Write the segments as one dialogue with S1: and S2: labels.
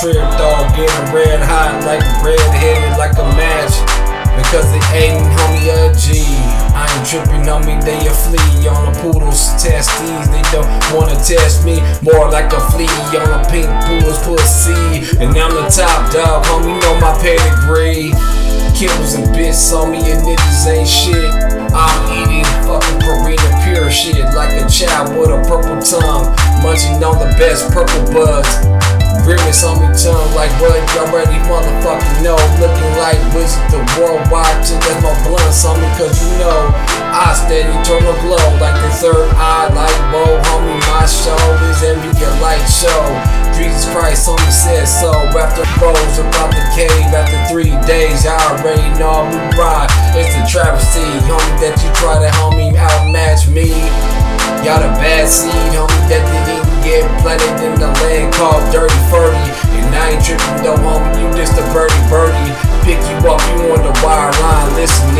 S1: trip though. Getting red hot like red headed like a match. Because it ain't homie a G. I ain't tripping on me, they a flea on a poodles testes. They don't wanna test me, more like a flea on a pink poodle's pussy. And I'm the top dog, homie, know my pedigree. Kibbles and bits on me, and niggas ain't shit. I'm eating fucking Purina pure shit like a child with a purple tongue, munching on the best purple buds. Grimace on me tongue like what you already motherfucking know. Looking like Wizard the Worldwide till that's my blunts on me cause you know I steady eternal glow like the third eye like whoa homie my show is envy a light show. Jesus Christ me said so. After rose about the cave after three days, I already know we ride. It's the travesty, homie, that you try to homie outmatch me. Y'all the bad seed, homie, that didn't Dirty Furry. And I ain't tripping though, homie, you just a birdie birdie. Pick you up, you on the wire line, listen.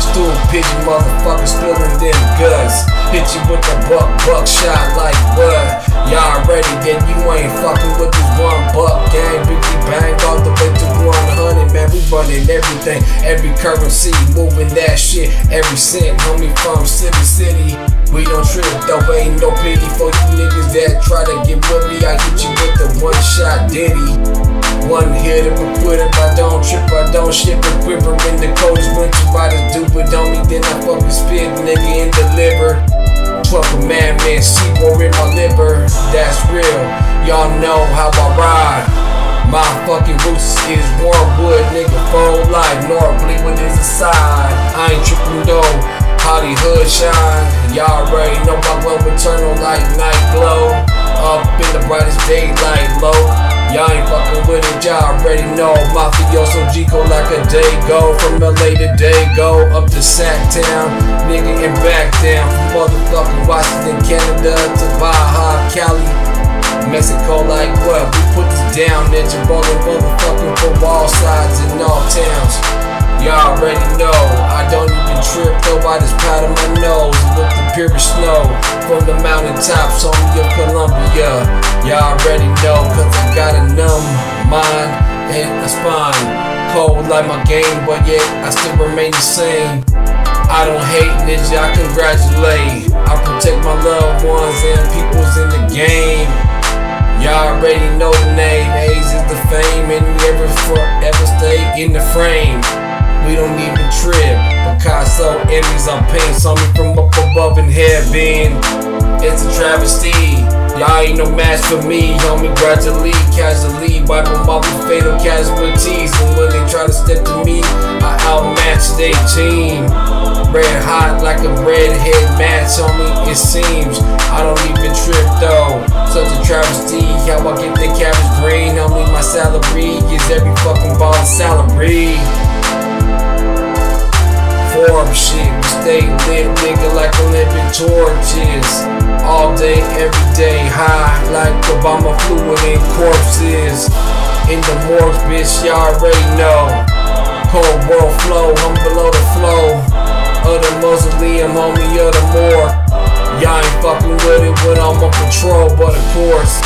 S1: Stool pigeon motherfucker spilling them guts. Hit you with the buck, buck shot like what? Y'all ready, then you ain't fucking with this one buck gang. Biggie bang all the way to 100, man. We running everything, every currency, moving that shit every cent. Homie from city, city. We don't trip, though ain't no pity for you niggas that try to get with me. I hit you with the one. One hit if we quit if I don't trip, I don't ship a quiver in the coldest winter. Riders do it on me, then I fucking spit, nigga, and deliver. Twelve commandments, see war in my liver. That's real, y'all know how I ride. My fucking roots is Warwood, nigga, full life. North Bleakwood is the side. I ain't tripping though. Hollywood shine. Y'all already know my well eternal like night glow. Up in the brightest daylight low. Y'all ain't fucking with it, y'all already know. Mafioso Gico like a day go. From LA to day go. Up to Sac Town, nigga, and back down. From motherfucking Washington, Canada to Baja, Cali. Mexico like what? We put this down, ninja rolling motherfucking from all sides and all towns. Y'all already know, I don't even trip though, I the snow from the mountaintops on of Colombia. Y'all already know, cause I got a numb mind and a spine. Cold like my game, but yet I still remain the same. I don't hate ninja, I congratulate. I protect my loved ones and peoples in the game. Y'all already know the name, A's is the fame, and we ever forever stay in the frame. We don't even trip. Picasso enemies on paint, saw me from up above in heaven. It's a travesty. Y'all ain't no match for me, homie. Gradually, casually, wipe them off with fatal casualties. And when they try to step to me, I outmatch their team. Red hot like a redhead match me, it seems. I don't even trip though. Such a travesty, how I get the cabbage green. Homie, my salary is every fucking ball salary. Shit, we stay lit, nigga, like Olympic torches. All day, every day, high like embalming fluid in corpses. In the morgue, bitch, y'all already know. Cold world flow, I'm below the flow. Of the mausoleum, homie, of the morgue. Y'all ain't fucking with it when I'm on patrol, but of course,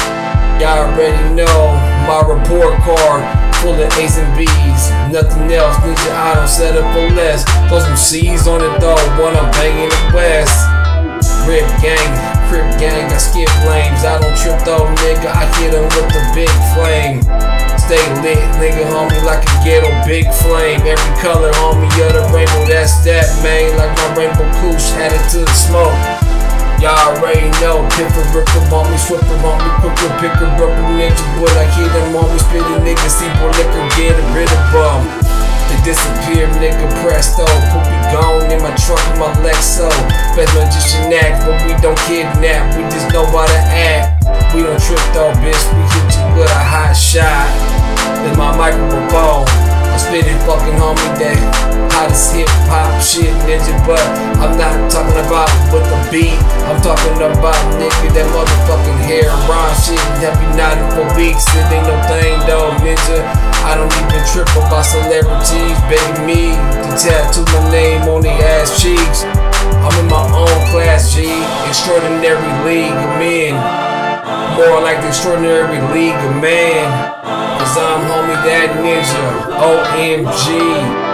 S1: y'all already know my report card full of A's and B's. Nothing else, ninja, I don't settle for less. Throw some C's on it though when I'm banging the West. Rip gang, crip gang, I skip lanes. I don't trip though, nigga, I hit 'em with the big flame. Stay lit, nigga, homie, like a ghetto big flame. Every color, homie, of the rainbow, that's that, man. Like my rainbow kush added to the smoke. Y'all already know, Pipper, Ripper, me, Swipper, on me, Quicker, Picker, Rubber, Ninja, Boy, I hear them me, spitting niggas, see boy, liquor, get rid of them. They disappear, nigga, presto, poopy gone in my trunk my Lexo. Best magician act, but we don't kidnap, we just know how to act. We don't trip though, bitch, we hit you with a hot shot. Then my microphone. I'm spitting fucking homie that hottest hip hop shit ninja, but I'm not talking about with the beat. I'm talking about nigga that motherfucking hair rhyme shit. Have you nodding for weeks? It ain't no thing though, ninja. I don't even trip about celebrities baby me to tattoo my name on the ass cheeks. I'm in my own class, G. Extraordinary league of men. More like the extraordinary league of man. Cause I'm homie that ninja. OMG.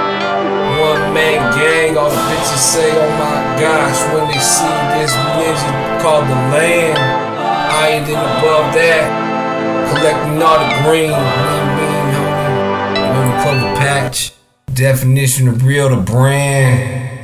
S1: One man gang. All the bitches say, oh my gosh, when they see this ninja called the land. I ain't in above that. Collecting all the green. Mean, mean, homie. The patch. Definition of real, the brand.